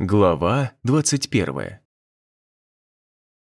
Глава 21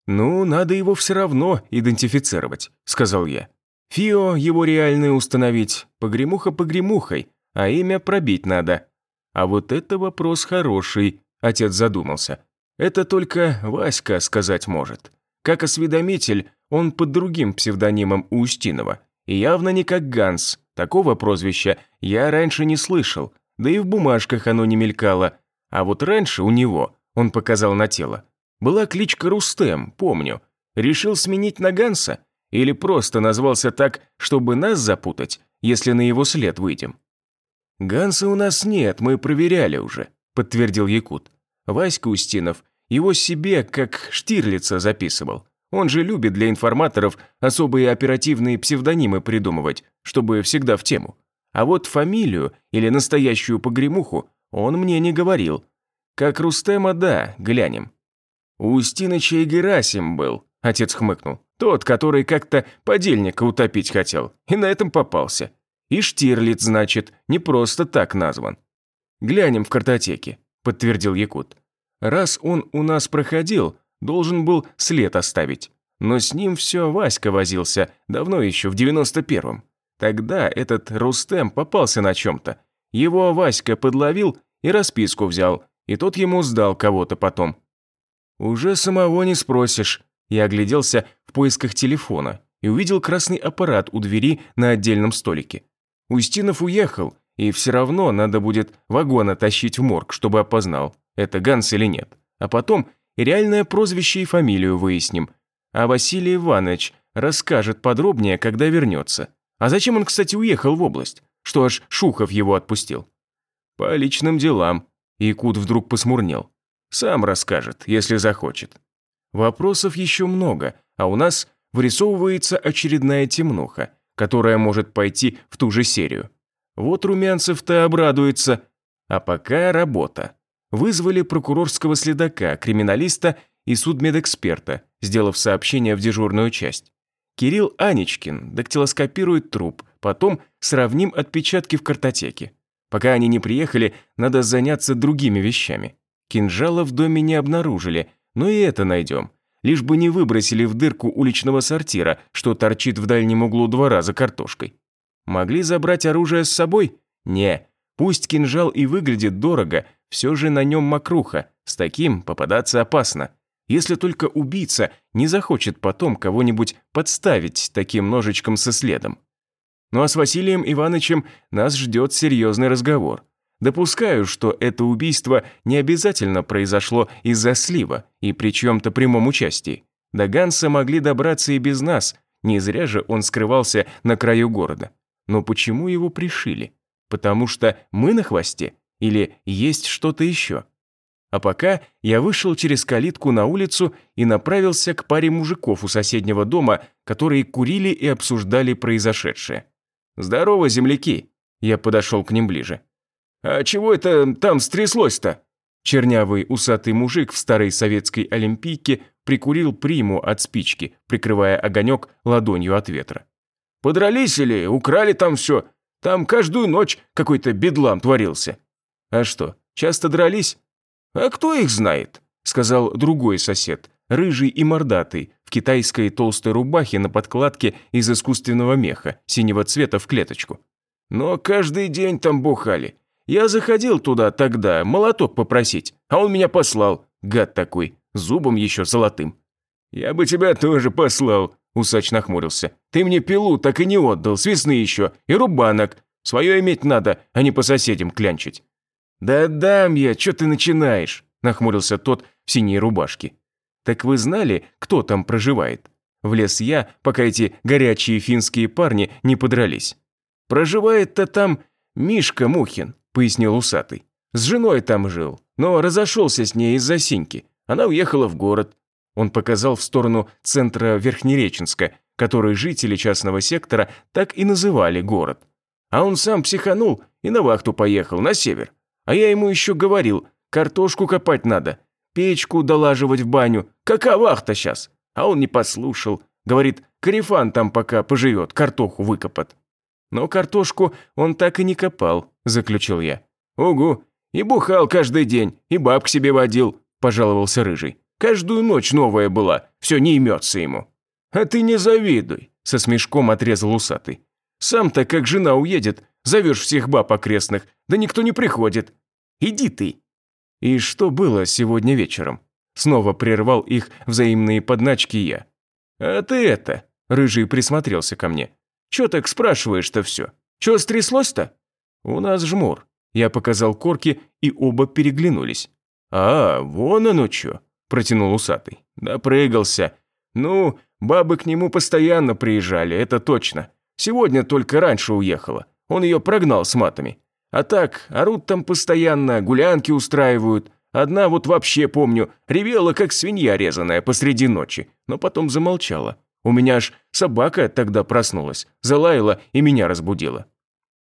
«Ну, надо его все равно идентифицировать», – сказал я. «Фио его реальное установить, погремуха погремухой, а имя пробить надо». «А вот это вопрос хороший», – отец задумался. «Это только Васька сказать может. Как осведомитель, он под другим псевдонимом у Устинова. И явно не как Ганс. Такого прозвища я раньше не слышал, да и в бумажках оно не мелькало. А вот раньше у него, он показал на тело, была кличка Рустем, помню. Решил сменить на Ганса? Или просто назвался так, чтобы нас запутать, если на его след выйдем? «Ганса у нас нет, мы проверяли уже», – подтвердил Якут. Васька Устинов его себе как Штирлица записывал. Он же любит для информаторов особые оперативные псевдонимы придумывать, чтобы всегда в тему. А вот фамилию или настоящую погремуху он мне не говорил. Как Рустема, да, глянем. У Устиныча и Герасим был, отец хмыкнул. Тот, который как-то подельника утопить хотел, и на этом попался. И Штирлиц, значит, не просто так назван. Глянем в картотеке, подтвердил Якут. Раз он у нас проходил, должен был след оставить. Но с ним все Васька возился, давно еще, в девяносто первом. Тогда этот Рустем попался на чем-то. Его Васька подловил и расписку взял, и тот ему сдал кого-то потом. Уже самого не спросишь. Я огляделся в поисках телефона и увидел красный аппарат у двери на отдельном столике. Устинов уехал, и все равно надо будет вагона тащить в морг, чтобы опознал, это Ганс или нет. А потом реальное прозвище и фамилию выясним. А Василий Иванович расскажет подробнее, когда вернется. А зачем он, кстати, уехал в область? Что аж Шухов его отпустил? По личным делам. Якут вдруг посмурнел. Сам расскажет, если захочет. Вопросов еще много, а у нас вырисовывается очередная темнуха, которая может пойти в ту же серию. Вот Румянцев-то обрадуется. А пока работа. Вызвали прокурорского следака, криминалиста и судмедэксперта, сделав сообщение в дежурную часть. Кирилл Аничкин дактилоскопирует труп, потом сравним отпечатки в картотеке. Пока они не приехали, надо заняться другими вещами. Кинжала в доме не обнаружили, но и это найдем. Лишь бы не выбросили в дырку уличного сортира, что торчит в дальнем углу двора за картошкой. Могли забрать оружие с собой? Не. Пусть кинжал и выглядит дорого, все же на нем мокруха, с таким попадаться опасно. Если только убийца не захочет потом кого-нибудь подставить таким ножичком со следом. Ну а с Василием Ивановичем нас ждет серьезный разговор. Допускаю, что это убийство не обязательно произошло из-за слива и при чьем-то прямом участии. До Ганса могли добраться и без нас, не зря же он скрывался на краю города. Но почему его пришили? Потому что мы на хвосте? Или есть что-то еще? А пока я вышел через калитку на улицу и направился к паре мужиков у соседнего дома, которые курили и обсуждали произошедшее. «Здорово, земляки!» Я подошел к ним ближе. «А чего это там стряслось-то?» Чернявый усатый мужик в старой советской олимпийке прикурил приму от спички, прикрывая огонек ладонью от ветра. «Подрались или украли там все? Там каждую ночь какой-то бедлам творился». «А что, часто дрались?» «А кто их знает?» – сказал другой сосед, рыжий и мордатый, китайской толстой рубахе на подкладке из искусственного меха, синего цвета в клеточку. «Но каждый день там бухали. Я заходил туда тогда, молоток попросить, а он меня послал, гад такой, зубом еще золотым». «Я бы тебя тоже послал», – усач нахмурился. «Ты мне пилу так и не отдал, с весны еще, и рубанок. Свое иметь надо, а не по соседям клянчить». «Да дам я, что ты начинаешь?» – нахмурился тот в синей рубашке. «Так вы знали, кто там проживает?» Влез я, пока эти горячие финские парни не подрались. «Проживает-то там Мишка Мухин», – пояснил усатый. «С женой там жил, но разошелся с ней из-за синьки. Она уехала в город». Он показал в сторону центра Верхнереченска, который жители частного сектора так и называли город. А он сам психанул и на вахту поехал, на север. А я ему еще говорил, картошку копать надо, печку долаживать в баню. Какая вахта сейчас? А он не послушал. Говорит, Карифан там пока поживет, картоху выкопат. Но картошку он так и не копал, заключил я. Угу, И бухал каждый день, и баб к себе водил», – пожаловался Рыжий. «Каждую ночь новая была, все не имется ему». «А ты не завидуй», – со смешком отрезал усатый. «Сам-то, как жена уедет, зовешь всех баб окрестных, да никто не приходит. Иди ты». «И что было сегодня вечером?» Снова прервал их взаимные подначки я. «А ты это...» – Рыжий присмотрелся ко мне. «Чё так спрашиваешь-то все? Чё стряслось-то?» «У нас жмур». Я показал корки, и оба переглянулись. «А, вон оно чё», – протянул усатый. «Допрыгался. Ну, бабы к нему постоянно приезжали, это точно. Сегодня только раньше уехала. Он ее прогнал с матами. А так, орут там постоянно, гулянки устраивают. Одна вот вообще, помню, ревела, как свинья резаная посреди ночи, но потом замолчала. У меня аж собака тогда проснулась, залаяла и меня разбудила.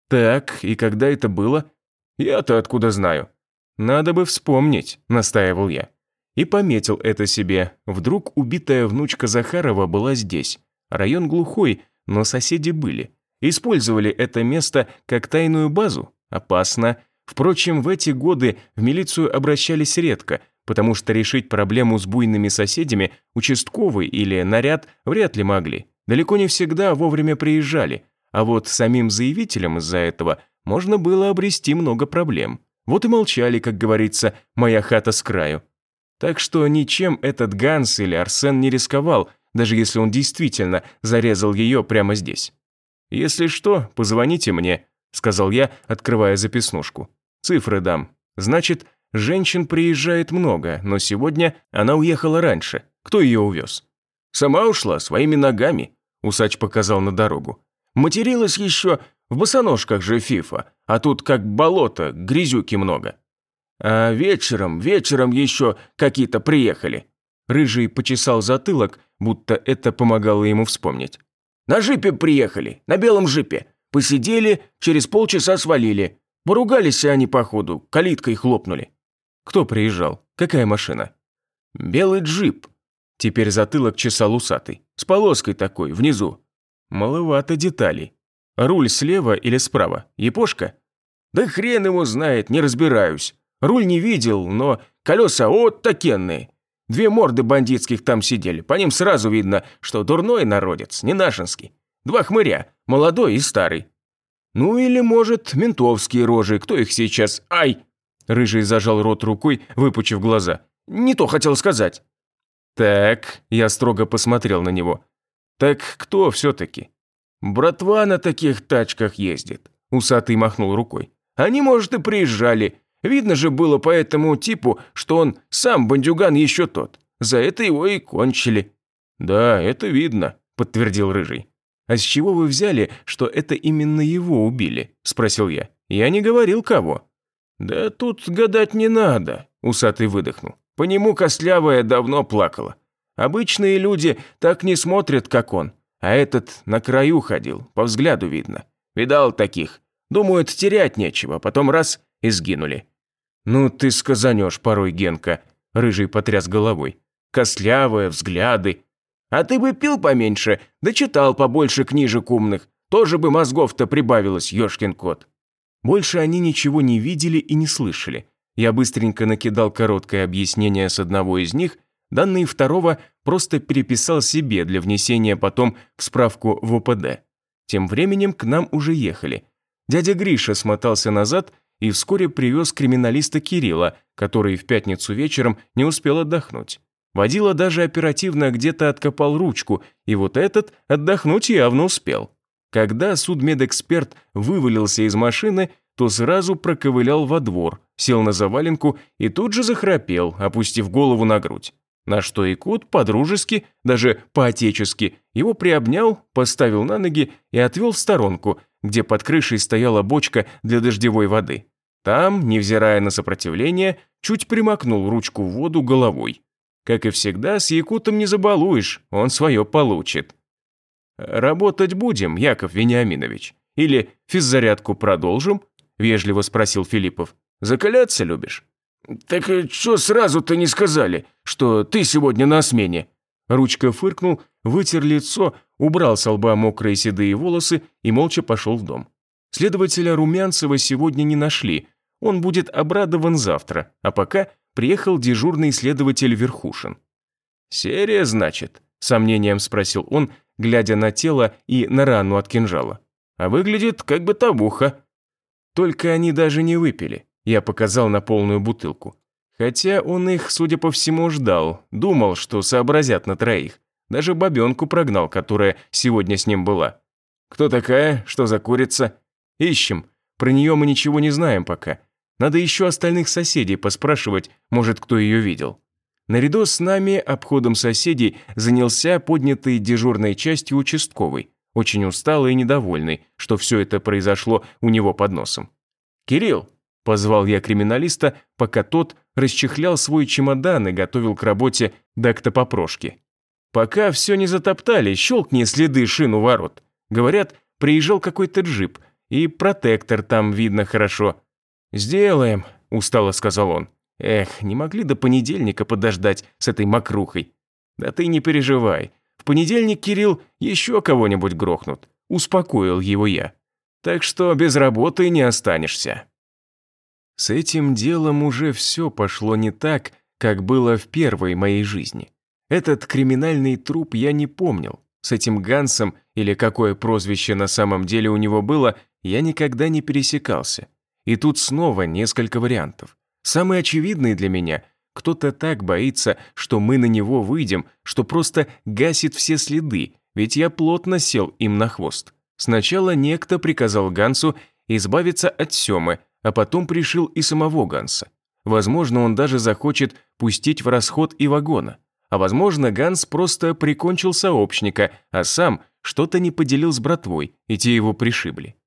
Так, и когда это было? Я-то откуда знаю? Надо бы вспомнить, настаивал я. И пометил это себе. Вдруг убитая внучка Захарова была здесь. Район глухой, но соседи были. Использовали это место как тайную базу? Опасно. Впрочем, в эти годы в милицию обращались редко, потому что решить проблему с буйными соседями участковый или наряд вряд ли могли. Далеко не всегда вовремя приезжали, а вот самим заявителям из-за этого можно было обрести много проблем. Вот и молчали, как говорится, «моя хата с краю». Так что ничем этот Ганс или Арсен не рисковал, даже если он действительно зарезал ее прямо здесь. «Если что, позвоните мне», – сказал я, открывая записнушку. «Цифры дам. Значит, женщин приезжает много, но сегодня она уехала раньше. Кто ее увез?» «Сама ушла, своими ногами», – усач показал на дорогу. «Материлась еще, в босоножках же фифа, а тут как болото, грязюки много». «А вечером, вечером еще какие-то приехали». Рыжий почесал затылок, будто это помогало ему вспомнить. «На жипе приехали, на белом жипе. Посидели, через полчаса свалили. Поругались они, походу, калиткой хлопнули». «Кто приезжал? Какая машина?» «Белый джип». Теперь затылок чесал усатый. С полоской такой, внизу. Маловато деталей. Руль слева или справа? Япошка? Да хрен его знает, не разбираюсь. Руль не видел, но колеса вот такенные. Две морды бандитских там сидели, по ним сразу видно, что дурной народец, не нашинский. Два хмыря, молодой и старый. Ну или, может, ментовские рожи, кто их сейчас... Ай!» Рыжий зажал рот рукой, выпучив глаза. «Не то хотел сказать». «Так», я строго посмотрел на него. «Так кто все-таки?» «Братва на таких тачках ездит», усатый махнул рукой. «Они, может, и приезжали, Видно же было по этому типу, что он сам бандюган еще тот. За это его и кончили». «Да, это видно», – подтвердил Рыжий. «А с чего вы взяли, что это именно его убили?» – спросил я. «Я не говорил кого». «Да тут гадать не надо», – усатый выдохнул. «По нему костлявая давно плакала. Обычные люди так не смотрят, как он. А этот на краю ходил, по взгляду видно. Видал таких. Думают, терять нечего, потом раз – и сгинули. «Ну ты сказанешь порой, Генка», – Рыжий потряс головой. «Костлявые, взгляды». «А ты бы пил поменьше, да читал побольше книжек умных. Тоже бы мозгов-то прибавилось, ёшкин кот». Больше они ничего не видели и не слышали. Я быстренько накидал короткое объяснение с одного из них, данные второго просто переписал себе для внесения потом в справку в ОПД. Тем временем к нам уже ехали. Дядя Гриша смотался назад и вскоре привез криминалиста Кирилла, который в пятницу вечером не успел отдохнуть. Водила даже оперативно где-то откопал ручку, и вот этот отдохнуть явно успел. Когда судмедэксперт вывалился из машины, то сразу проковылял во двор, сел на заваленку и тут же захрапел, опустив голову на грудь. На что и кот подружески, даже по-отечески, его приобнял, поставил на ноги и отвел в сторонку, где под крышей стояла бочка для дождевой воды. Там, невзирая на сопротивление, чуть примакнул ручку в воду головой. Как и всегда, с Якутом не забалуешь, он свое получит. «Работать будем, Яков Вениаминович? Или физзарядку продолжим?» – вежливо спросил Филиппов. «Закаляться любишь?» «Так что сразу-то не сказали, что ты сегодня на смене?» Ручка фыркнул, вытер лицо, убрал с лба мокрые седые волосы и молча пошел в дом. Следователя Румянцева сегодня не нашли. Он будет обрадован завтра, а пока приехал дежурный следователь Верхушин. «Серия, значит?» – сомнением спросил он, глядя на тело и на рану от кинжала. «А выглядит как бы табуха». Только они даже не выпили. Я показал на полную бутылку. Хотя он их, судя по всему, ждал, думал, что сообразят на троих. Даже бабенку прогнал, которая сегодня с ним была. «Кто такая? Что за курица?» «Ищем. Про нее мы ничего не знаем пока. Надо еще остальных соседей поспрашивать, может, кто ее видел». Наряду с нами обходом соседей занялся поднятый дежурной частью участковый, очень усталый и недовольный, что все это произошло у него под носом. «Кирилл!» – позвал я криминалиста, пока тот расчехлял свой чемодан и готовил к работе дактопопрошки. «Пока все не затоптали, щелкни следы шин у ворот. Говорят, приезжал какой-то джип, и протектор там видно хорошо». «Сделаем», – устало сказал он. Эх, не могли до понедельника подождать с этой мокрухой. Да ты не переживай. В понедельник, Кирилл, еще кого-нибудь грохнут. Успокоил его я. Так что без работы не останешься. С этим делом уже все пошло не так, как было в первой моей жизни. Этот криминальный труп я не помнил. С этим Гансом, или какое прозвище на самом деле у него было, я никогда не пересекался. И тут снова несколько вариантов. Самый очевидный для меня – кто-то так боится, что мы на него выйдем, что просто гасит все следы, ведь я плотно сел им на хвост. Сначала некто приказал Гансу избавиться от Семы, а потом пришил и самого Ганса. Возможно, он даже захочет пустить в расход и вагона. А возможно, Ганс просто прикончил сообщника, а сам что-то не поделил с братвой, и те его пришибли.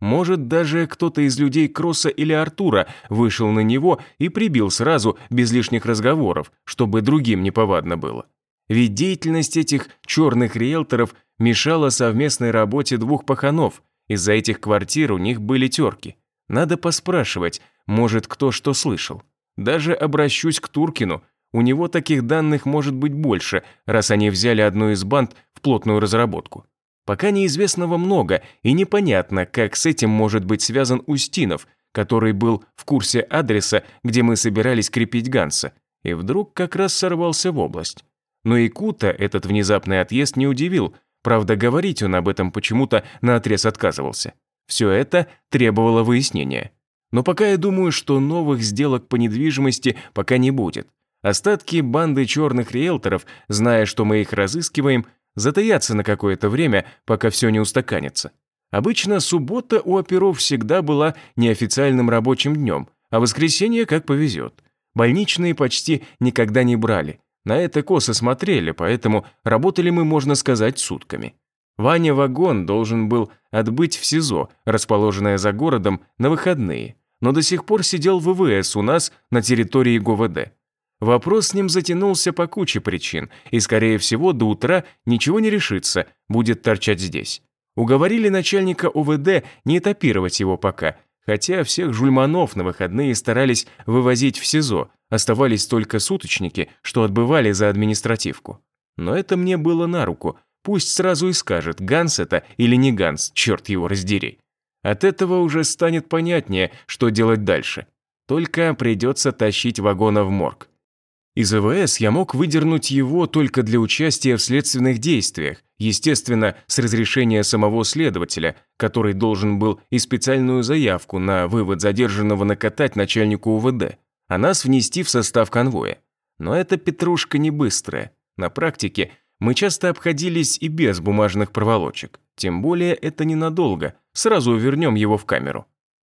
Может, даже кто-то из людей Кросса или Артура вышел на него и прибил сразу, без лишних разговоров, чтобы другим неповадно было. Ведь деятельность этих черных риэлторов мешала совместной работе двух паханов, из-за этих квартир у них были терки. Надо поспрашивать, может, кто что слышал. Даже обращусь к Туркину, у него таких данных может быть больше, раз они взяли одну из банд в плотную разработку. Пока неизвестного много, и непонятно, как с этим может быть связан Устинов, который был в курсе адреса, где мы собирались крепить Ганса, и вдруг как раз сорвался в область. Но и Кута этот внезапный отъезд не удивил, правда, говорить он об этом почему-то наотрез отказывался. Все это требовало выяснения. Но пока я думаю, что новых сделок по недвижимости пока не будет. Остатки банды черных риэлторов, зная, что мы их разыскиваем, затаяться на какое-то время, пока все не устаканится. Обычно суббота у оперов всегда была неофициальным рабочим днем, а воскресенье как повезет. Больничные почти никогда не брали. На это косо смотрели, поэтому работали мы, можно сказать, сутками. Ваня Вагон должен был отбыть в СИЗО, расположенное за городом, на выходные, но до сих пор сидел в ВВС у нас на территории ГУВД. Вопрос с ним затянулся по куче причин, и, скорее всего, до утра ничего не решится, будет торчать здесь. Уговорили начальника ОВД не этапировать его пока, хотя всех жульманов на выходные старались вывозить в СИЗО, оставались только суточники, что отбывали за административку. Но это мне было на руку, пусть сразу и скажет, Ганс это или не Ганс, черт его раздери. От этого уже станет понятнее, что делать дальше. Только придется тащить вагона в морг. Из ЭВС я мог выдернуть его только для участия в следственных действиях, естественно, с разрешения самого следователя, который должен был и специальную заявку на вывод задержанного накатать начальнику УВД, а нас внести в состав конвоя. Но эта петрушка не быстрая. На практике мы часто обходились и без бумажных проволочек. Тем более это ненадолго, сразу вернем его в камеру.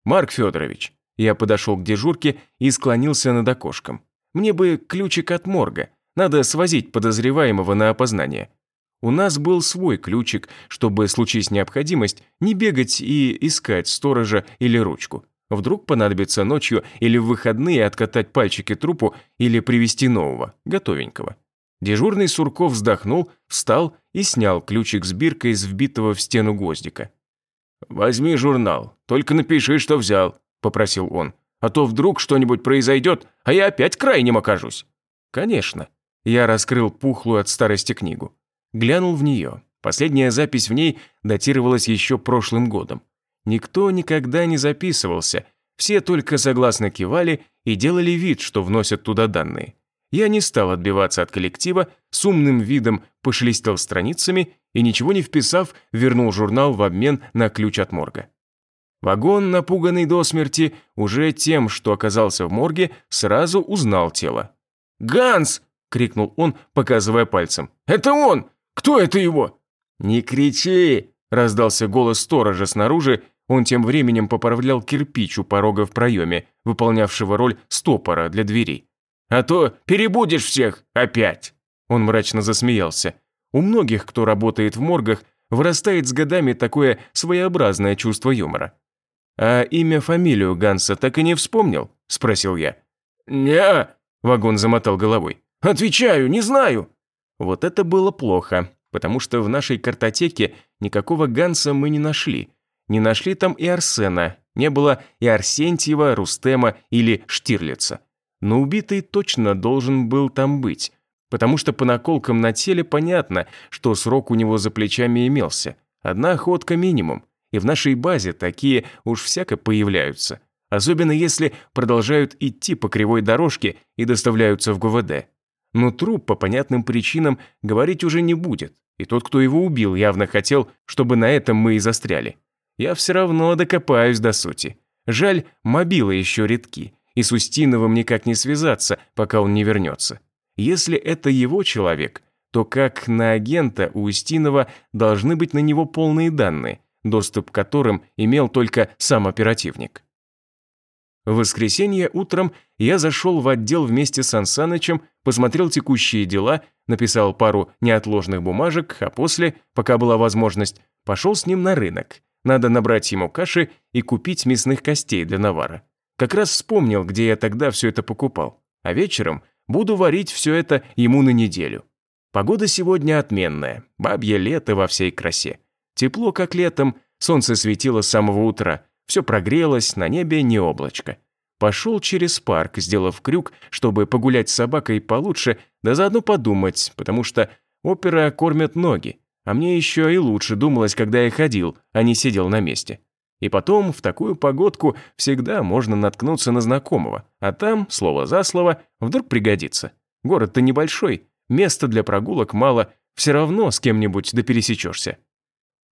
«Марк Федорович», я подошел к дежурке и склонился над окошком. Мне бы ключик от морга. Надо свозить подозреваемого на опознание. У нас был свой ключик, чтобы, случись необходимость, не бегать и искать сторожа или ручку. Вдруг понадобится ночью или в выходные откатать пальчики трупу или привести нового, готовенького. Дежурный Сурков вздохнул, встал и снял ключик с биркой из вбитого в стену гвоздика. «Возьми журнал, только напиши, что взял», – попросил он а то вдруг что-нибудь произойдет, а я опять крайним окажусь». «Конечно». Я раскрыл пухлую от старости книгу. Глянул в нее. Последняя запись в ней датировалась еще прошлым годом. Никто никогда не записывался. Все только согласно кивали и делали вид, что вносят туда данные. Я не стал отбиваться от коллектива, с умным видом пошелестел страницами и, ничего не вписав, вернул журнал в обмен на ключ от морга. Вагон, напуганный до смерти, уже тем, что оказался в морге, сразу узнал тело. «Ганс!» – крикнул он, показывая пальцем. «Это он! Кто это его?» «Не кричи!» – раздался голос сторожа снаружи, он тем временем поправлял кирпич у порога в проеме, выполнявшего роль стопора для дверей. «А то перебудешь всех опять!» Он мрачно засмеялся. У многих, кто работает в моргах, вырастает с годами такое своеобразное чувство юмора. «А имя, фамилию Ганса так и не вспомнил?» – спросил я. «Не-а», вагон замотал головой. «Отвечаю, не знаю». Вот это было плохо, потому что в нашей картотеке никакого Ганса мы не нашли. Не нашли там и Арсена, не было и Арсентьева, Рустема или Штирлица. Но убитый точно должен был там быть, потому что по наколкам на теле понятно, что срок у него за плечами имелся. Одна охотка минимум, и в нашей базе такие уж всяко появляются. Особенно если продолжают идти по кривой дорожке и доставляются в ГВД. Но труп по понятным причинам говорить уже не будет, и тот, кто его убил, явно хотел, чтобы на этом мы и застряли. Я все равно докопаюсь до сути. Жаль, мобилы еще редки, и с Устиновым никак не связаться, пока он не вернется. Если это его человек, то как на агента у Устинова должны быть на него полные данные, доступ к которым имел только сам оперативник. В воскресенье утром я зашел в отдел вместе с Ансанычем, посмотрел текущие дела, написал пару неотложных бумажек, а после, пока была возможность, пошел с ним на рынок. Надо набрать ему каши и купить мясных костей для навара. Как раз вспомнил, где я тогда все это покупал. А вечером буду варить все это ему на неделю. Погода сегодня отменная, бабье лето во всей красе. Тепло, как летом, солнце светило с самого утра, все прогрелось, на небе не облачко. Пошел через парк, сделав крюк, чтобы погулять с собакой получше, да заодно подумать, потому что опера кормят ноги, а мне еще и лучше думалось, когда я ходил, а не сидел на месте. И потом, в такую погодку всегда можно наткнуться на знакомого, а там, слово за слово, вдруг пригодится. Город-то небольшой, места для прогулок мало, все равно с кем-нибудь да пересечешься.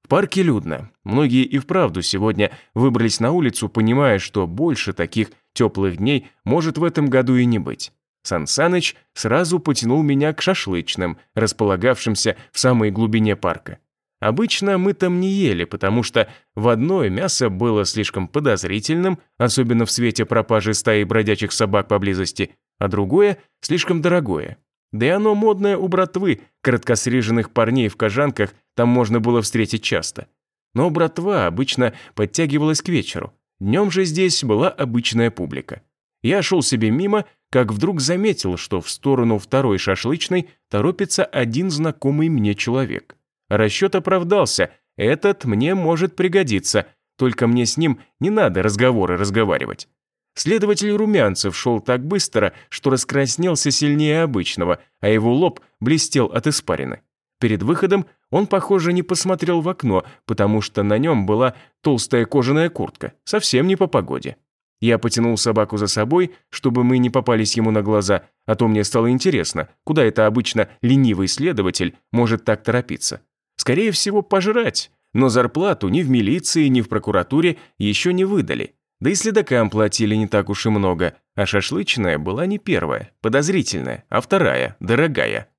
В парке людно. Многие и вправду сегодня выбрались на улицу, понимая, что больше таких теплых дней может в этом году и не быть. Сансаныч сразу потянул меня к шашлычным, располагавшимся в самой глубине парка. Обычно мы там не ели, потому что в одной мясо было слишком подозрительным, особенно в свете пропажи стаи бродячих собак поблизости, а другое – слишком дорогое. Да и оно модное у братвы, короткосриженных парней в кожанках там можно было встретить часто. Но братва обычно подтягивалась к вечеру. Днем же здесь была обычная публика. Я шел себе мимо, как вдруг заметил, что в сторону второй шашлычной торопится один знакомый мне человек. Расчет оправдался, этот мне может пригодиться, только мне с ним не надо разговоры разговаривать. Следователь Румянцев шел так быстро, что раскраснелся сильнее обычного, а его лоб блестел от испарины. Перед выходом он, похоже, не посмотрел в окно, потому что на нем была толстая кожаная куртка, совсем не по погоде. Я потянул собаку за собой, чтобы мы не попались ему на глаза, а то мне стало интересно, куда это обычно ленивый следователь может так торопиться. Скорее всего, пожрать, но зарплату ни в милиции, ни в прокуратуре еще не выдали. Да и следакам платили не так уж и много, а шашлычная была не первая, подозрительная, а вторая, дорогая.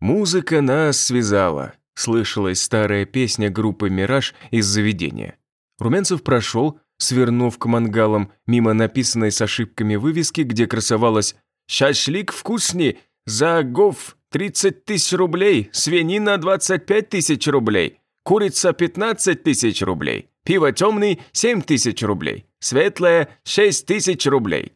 Музыка нас связала, слышалась старая песня группы «Мираж» из заведения. Румянцев прошел, свернув к мангалам мимо написанной с ошибками вывески, где красовалась «Шашлик вкусный, за гов 30 тысяч рублей, свинина 25 тысяч рублей, курица 15 тысяч рублей, пиво темный 7 тысяч рублей, светлое 6 тысяч рублей».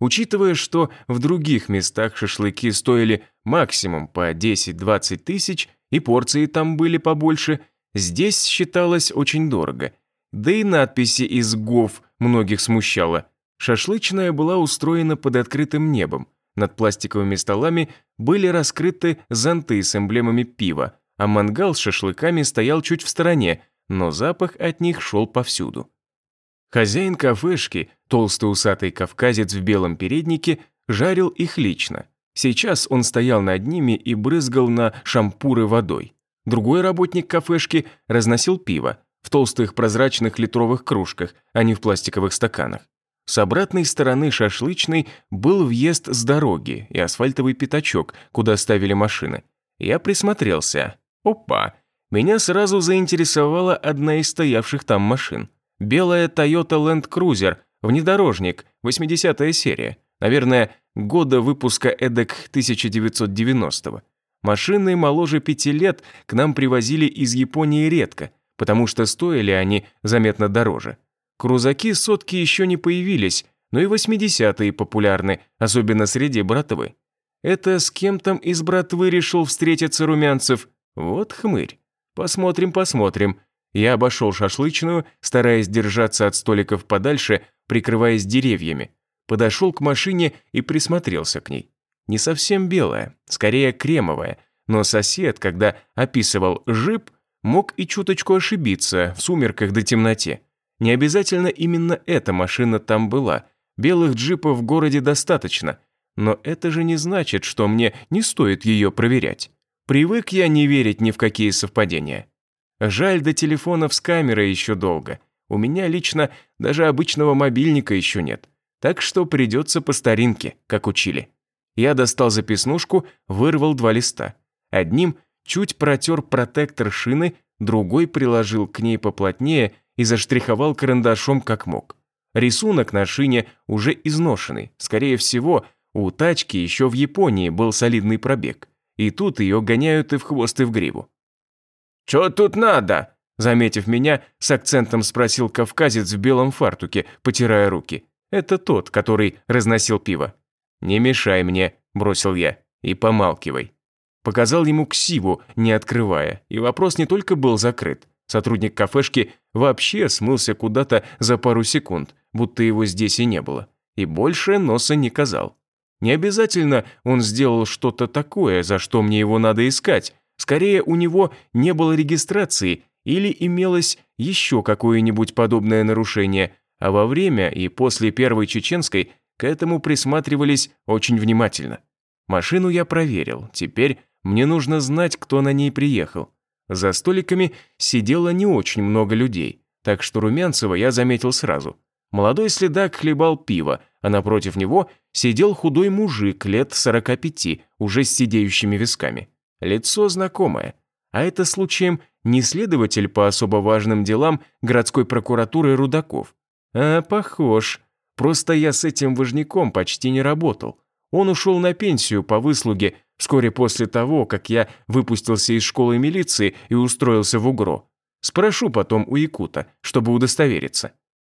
Учитывая, что в других местах шашлыки стоили максимум по 10-20 тысяч, и порции там были побольше, здесь считалось очень дорого – да и надписи из ГОВ многих смущало. Шашлычная была устроена под открытым небом. Над пластиковыми столами были раскрыты зонты с эмблемами пива, а мангал с шашлыками стоял чуть в стороне, но запах от них шел повсюду. Хозяин кафешки, толстый усатый кавказец в белом переднике, жарил их лично. Сейчас он стоял над ними и брызгал на шампуры водой. Другой работник кафешки разносил пиво в толстых прозрачных литровых кружках, а не в пластиковых стаканах. С обратной стороны шашлычной был въезд с дороги и асфальтовый пятачок, куда ставили машины. Я присмотрелся. Опа! Меня сразу заинтересовала одна из стоявших там машин. Белая Toyota Land Cruiser, внедорожник, 80-я серия. Наверное, года выпуска эдак 1990-го. Машины моложе пяти лет к нам привозили из Японии редко, потому что стоили они заметно дороже. Крузаки сотки еще не появились, но и 80-е популярны, особенно среди братвы. Это с кем там из братвы решил встретиться Румянцев? Вот хмырь. Посмотрим, посмотрим. Я обошел шашлычную, стараясь держаться от столиков подальше, прикрываясь деревьями. Подошел к машине и присмотрелся к ней. Не совсем белая, скорее кремовая, но сосед, когда описывал жип, мог и чуточку ошибиться в сумерках до темноте. Не обязательно именно эта машина там была. Белых джипов в городе достаточно. Но это же не значит, что мне не стоит ее проверять. Привык я не верить ни в какие совпадения. Жаль, до телефонов с камерой еще долго. У меня лично даже обычного мобильника еще нет. Так что придется по старинке, как учили. Я достал записнушку, вырвал два листа. Одним чуть протер протектор шины, другой приложил к ней поплотнее и заштриховал карандашом как мог. Рисунок на шине уже изношенный. Скорее всего, у тачки еще в Японии был солидный пробег. И тут ее гоняют и в хвост, и в гриву. «Чё тут надо?» Заметив меня, с акцентом спросил кавказец в белом фартуке, потирая руки. Это тот, который разносил пиво. «Не мешай мне», – бросил я, – «и помалкивай». Показал ему ксиву, не открывая, и вопрос не только был закрыт. Сотрудник кафешки вообще смылся куда-то за пару секунд, будто его здесь и не было. И больше носа не казал. Не обязательно он сделал что-то такое, за что мне его надо искать. Скорее, у него не было регистрации или имелось еще какое-нибудь подобное нарушение, а во время и после первой чеченской к этому присматривались очень внимательно. Машину я проверил, теперь мне нужно знать, кто на ней приехал. За столиками сидело не очень много людей, так что Румянцева я заметил сразу. Молодой следак хлебал пиво, а напротив него сидел худой мужик лет 45, уже с сидеющими висками. Лицо знакомое. А это случаем не следователь по особо важным делам городской прокуратуры Рудаков. А, похож. Просто я с этим важняком почти не работал. Он ушел на пенсию по выслуге вскоре после того, как я выпустился из школы милиции и устроился в УГРО. Спрошу потом у Якута, чтобы удостовериться.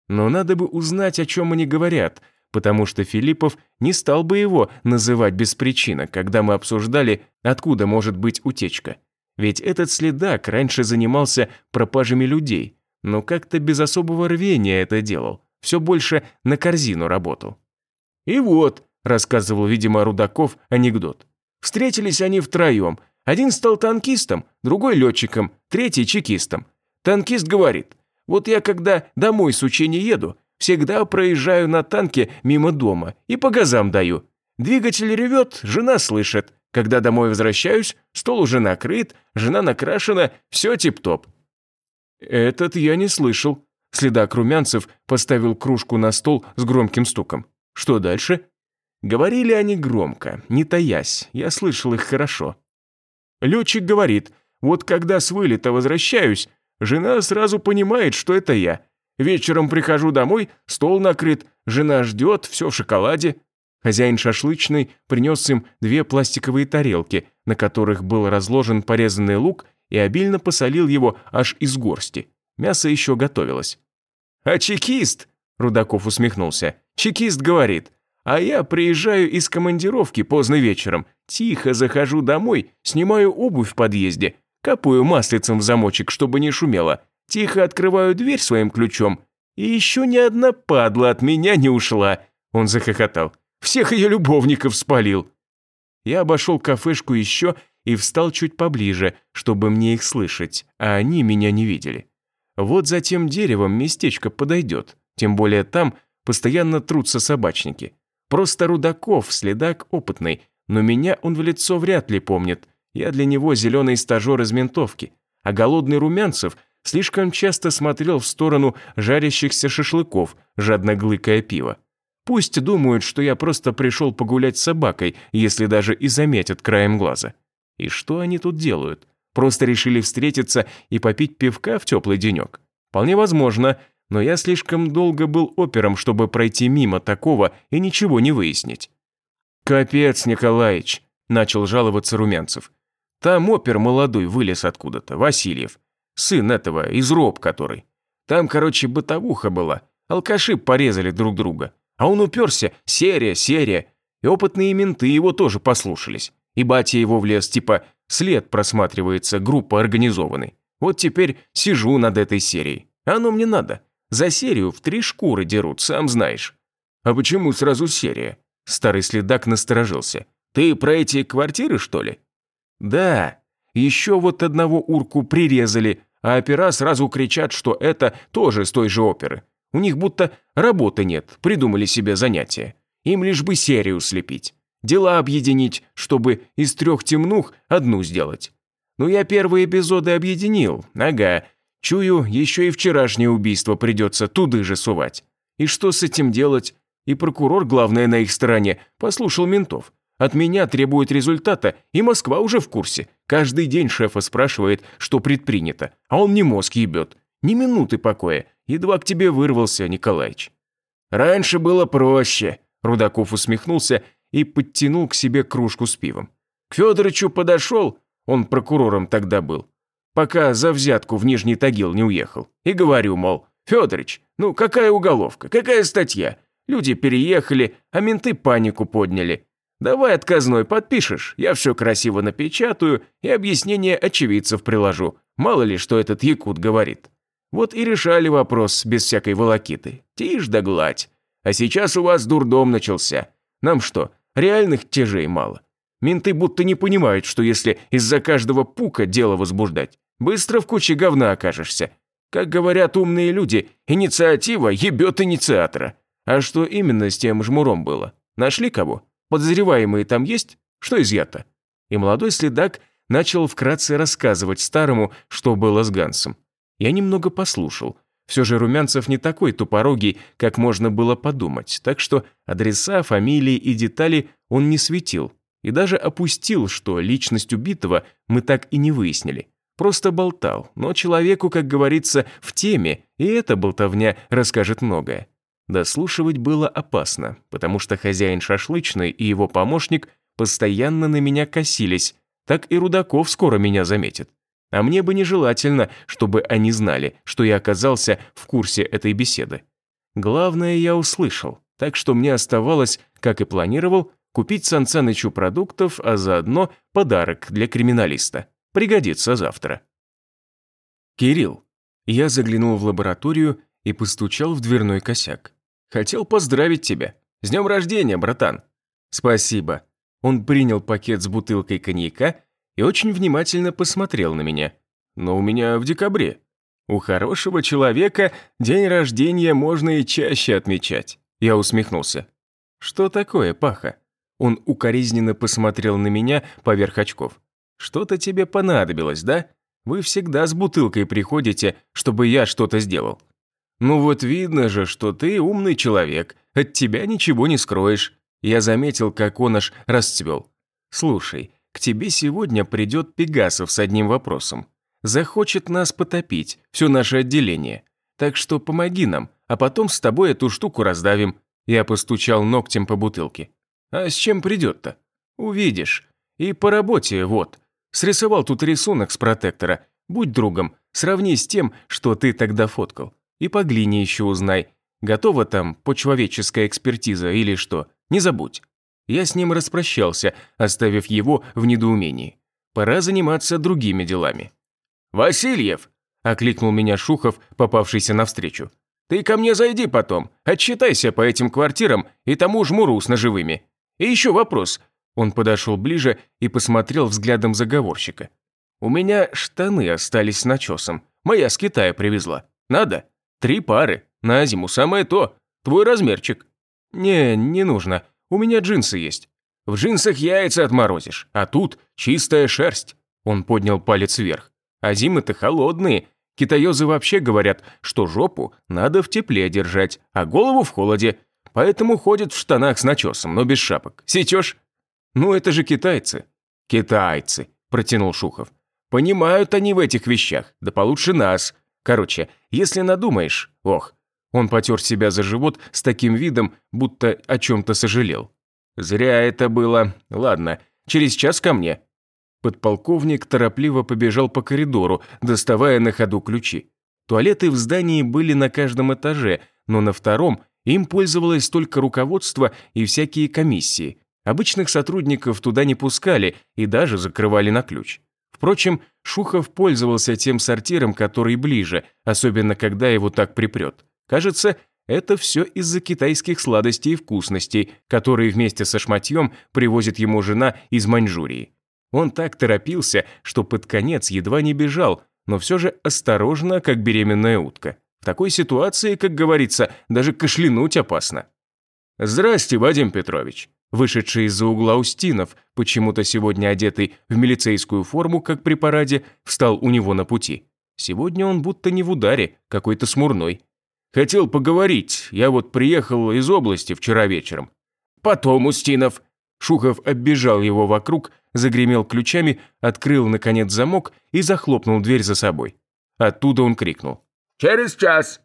Но надо бы узнать, о чем они говорят, потому что Филиппов не стал бы его называть без причины, когда мы обсуждали, откуда может быть утечка. Ведь этот следак раньше занимался пропажами людей, но как-то без особого рвения это делал, все больше на корзину работал. «И вот», – рассказывал, видимо, Рудаков анекдот, встретились они втроем, один стал танкистом, другой летчиком, третий чекистом. Танкист говорит, вот я когда домой с учения еду, всегда проезжаю на танке мимо дома и по газам даю. Двигатель ревет, жена слышит. Когда домой возвращаюсь, стол уже накрыт, жена накрашена, все тип-топ. Этот я не слышал. Следак Румянцев поставил кружку на стол с громким стуком. Что дальше? Говорили они громко, не таясь, я слышал их хорошо. Летчик говорит, вот когда с вылета возвращаюсь, жена сразу понимает, что это я. Вечером прихожу домой, стол накрыт, жена ждет, все в шоколаде. Хозяин шашлычной принес им две пластиковые тарелки, на которых был разложен порезанный лук и обильно посолил его аж из горсти. Мясо еще готовилось. «А чекист?» – Рудаков усмехнулся. «Чекист говорит, а я приезжаю из командировки поздно вечером, тихо захожу домой, снимаю обувь в подъезде, капаю маслицем в замочек, чтобы не шумело, тихо открываю дверь своим ключом, и еще ни одна падла от меня не ушла». Он захохотал. «Всех ее любовников спалил». Я обошел кафешку еще и встал чуть поближе, чтобы мне их слышать, а они меня не видели. Вот за тем деревом местечко подойдет. Тем более там постоянно трутся собачники. Просто Рудаков, следак опытный, но меня он в лицо вряд ли помнит. Я для него зеленый стажер из ментовки. А голодный Румянцев слишком часто смотрел в сторону жарящихся шашлыков, жадно глыкая пиво. Пусть думают, что я просто пришел погулять с собакой, если даже и заметят краем глаза. И что они тут делают? Просто решили встретиться и попить пивка в теплый денек? Вполне возможно, но я слишком долго был опером, чтобы пройти мимо такого и ничего не выяснить. «Капец, Николаич», – начал жаловаться Румянцев. «Там опер молодой вылез откуда-то, Васильев. Сын этого, из роб который. Там, короче, бытовуха была. Алкаши порезали друг друга. А он уперся, серия, серия. И опытные менты его тоже послушались. И батя его влез, типа, след просматривается, группа организованной. Вот теперь сижу над этой серией. Оно мне надо. За серию в три шкуры дерут, сам знаешь. А почему сразу серия? Старый следак насторожился. Ты про эти квартиры, что ли? Да. Еще вот одного урку прирезали, а опера сразу кричат, что это тоже с той же оперы. У них будто работы нет, придумали себе занятие. Им лишь бы серию слепить. Дела объединить, чтобы из трех темнух одну сделать. Ну, я первые эпизоды объединил, ага. Чую, еще и вчерашнее убийство придется туды же сувать. И что с этим делать? И прокурор, главное, на их стороне, послушал ментов. От меня требует результата, и Москва уже в курсе. Каждый день шефа спрашивает, что предпринято, а он не мозг ебет. Ни минуты покоя, едва к тебе вырвался, Николаич. Раньше было проще, Рудаков усмехнулся и подтянул к себе кружку с пивом. К Федорычу подошел, он прокурором тогда был, пока за взятку в Нижний Тагил не уехал. И говорю, мол, Федорыч, ну какая уголовка, какая статья? Люди переехали, а менты панику подняли. Давай отказной подпишешь, я все красиво напечатаю и объяснение очевидцев приложу. Мало ли, что этот якут говорит. Вот и решали вопрос без всякой волокиты. Тишь да гладь. А сейчас у вас дурдом начался. Нам что, реальных тяжей мало? Менты будто не понимают, что если из-за каждого пука дело возбуждать, быстро в куче говна окажешься. Как говорят умные люди, инициатива ебет инициатора. А что именно с тем жмуром было? Нашли кого? Подозреваемые там есть? Что изъято?» И молодой следак начал вкратце рассказывать старому, что было с Гансом. Я немного послушал. Все же Румянцев не такой тупорогий, как можно было подумать, так что адреса, фамилии и детали он не светил. И даже опустил, что личность убитого мы так и не выяснили. Просто болтал, но человеку, как говорится, в теме, и эта болтовня расскажет многое. Дослушивать было опасно, потому что хозяин шашлычной и его помощник постоянно на меня косились, так и Рудаков скоро меня заметит. А мне бы нежелательно, чтобы они знали, что я оказался в курсе этой беседы. Главное я услышал, так что мне оставалось, как и планировал, купить Санцанычу продуктов, а заодно подарок для криминалиста. Пригодится завтра. «Кирилл». Я заглянул в лабораторию и постучал в дверной косяк. «Хотел поздравить тебя. С днем рождения, братан!» «Спасибо». Он принял пакет с бутылкой коньяка и очень внимательно посмотрел на меня. «Но у меня в декабре. У хорошего человека день рождения можно и чаще отмечать». Я усмехнулся. «Что такое, Паха?» Он укоризненно посмотрел на меня поверх очков. «Что-то тебе понадобилось, да? Вы всегда с бутылкой приходите, чтобы я что-то сделал. «Ну вот видно же, что ты умный человек, от тебя ничего не скроешь». Я заметил, как он аж расцвел. «Слушай, к тебе сегодня придет Пегасов с одним вопросом. Захочет нас потопить, все наше отделение. Так что помоги нам, а потом с тобой эту штуку раздавим». Я постучал ногтем по бутылке. «А с чем придет-то?» «Увидишь. И по работе, вот. Срисовал тут рисунок с протектора. Будь другом, сравни с тем, что ты тогда фоткал. И по глине еще узнай. Готова там почеловеческая экспертиза или что? Не забудь. Я с ним распрощался, оставив его в недоумении. Пора заниматься другими делами. «Васильев!» – окликнул меня Шухов, попавшийся навстречу. «Ты ко мне зайди потом, отчитайся по этим квартирам и тому жмуру с ножевыми. И еще вопрос». Он подошел ближе и посмотрел взглядом заговорщика. «У меня штаны остались с начесом. Моя с Китая привезла. Надо?» Три пары. На зиму самое то. Твой размерчик». «Не, не нужно. У меня джинсы есть». «В джинсах яйца отморозишь, а тут чистая шерсть». Он поднял палец вверх. «А зимы-то холодные. Китаёзы вообще говорят, что жопу надо в тепле держать, а голову в холоде. Поэтому ходят в штанах с начесом, но без шапок. Сечешь?» «Ну, это же китайцы». «Китайцы», – протянул Шухов. «Понимают они в этих вещах, да получше нас. Короче, если надумаешь, ох». Он потер себя за живот с таким видом, будто о чем-то сожалел. «Зря это было. Ладно, через час ко мне». Подполковник торопливо побежал по коридору, доставая на ходу ключи. Туалеты в здании были на каждом этаже, но на втором им пользовалось только руководство и всякие комиссии. Обычных сотрудников туда не пускали и даже закрывали на ключ. Впрочем, Шухов пользовался тем сортиром, который ближе, особенно когда его так припрет. Кажется, это все из-за китайских сладостей и вкусностей, которые вместе со шматьем привозит ему жена из Маньчжурии. Он так торопился, что под конец едва не бежал, но все же осторожно, как беременная утка. В такой ситуации, как говорится, даже кашлянуть опасно. «Здрасте, Вадим Петрович», вышедший из-за угла Устинов, почему-то сегодня одетый в милицейскую форму, как при параде, встал у него на пути. Сегодня он будто не в ударе, какой-то смурной. Хотел поговорить, я вот приехал из области вчера вечером. Потом, Устинов. Шухов оббежал его вокруг, загремел ключами, открыл, наконец, замок и захлопнул дверь за собой. Оттуда он крикнул. «Через час!»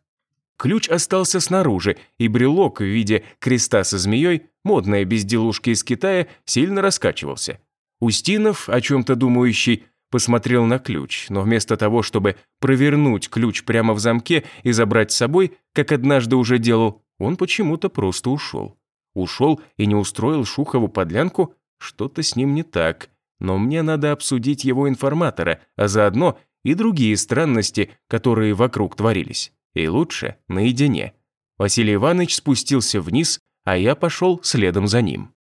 Ключ остался снаружи, и брелок в виде креста со змеей, модная безделушка из Китая, сильно раскачивался. Устинов, о чем-то думающий, посмотрел на ключ, но вместо того, чтобы провернуть ключ прямо в замке и забрать с собой, как однажды уже делал, он почему-то просто ушел. Ушел и не устроил Шухову подлянку? Что-то с ним не так. Но мне надо обсудить его информатора, а заодно и другие странности, которые вокруг творились. И лучше наедине. Василий Иванович спустился вниз, а я пошел следом за ним.